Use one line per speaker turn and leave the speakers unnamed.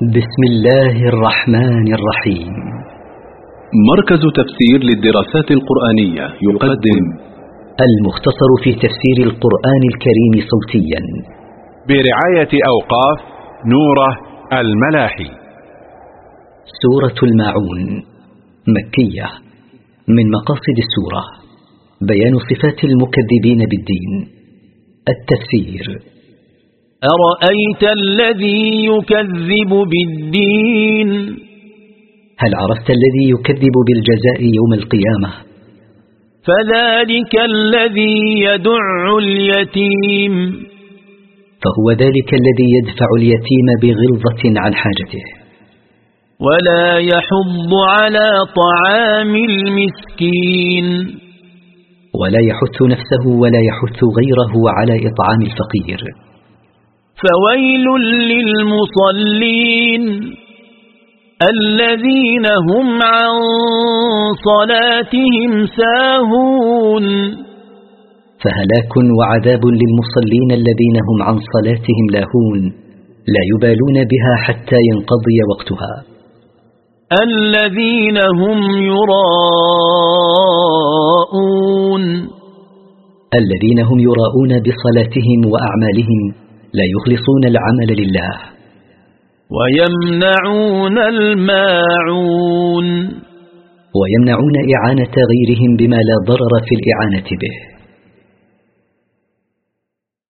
بسم الله الرحمن الرحيم.
مركز تفسير للدراسات القرآنية يقدم
المختصر في تفسير القرآن الكريم صوتيا.
برعاية أوقاف نوره الملاحي.
سورة الماعون مكية من مقاصد السورة. بيان صفات المكذبين بالدين. التفسير.
أرأيت الذي يكذب بالدين؟
هل عرفت الذي يكذب بالجزاء يوم القيامة؟
فذلك الذي يدع اليتيم.
فهو ذلك الذي يدفع اليتيم بغلظة عن حاجته.
ولا يحض على طعام المسكين.
ولا يحث نفسه ولا يحث غيره على إطعام الفقير.
فويل للمصلين الذين هم عن صلاتهم ساهون.
فهلاك وعذاب للمصلين الذين هم عن صلاتهم لاهون لا يبالون بها حتى ينقضي وقتها.
الذين هم يراءون.
الذين هم يراءون بصلاتهم وأعمالهم لا يخلصون العمل لله.
ويمنعون الماعون.
ويمنعون إعانة غيرهم بما لا ضرر في الإعانة به.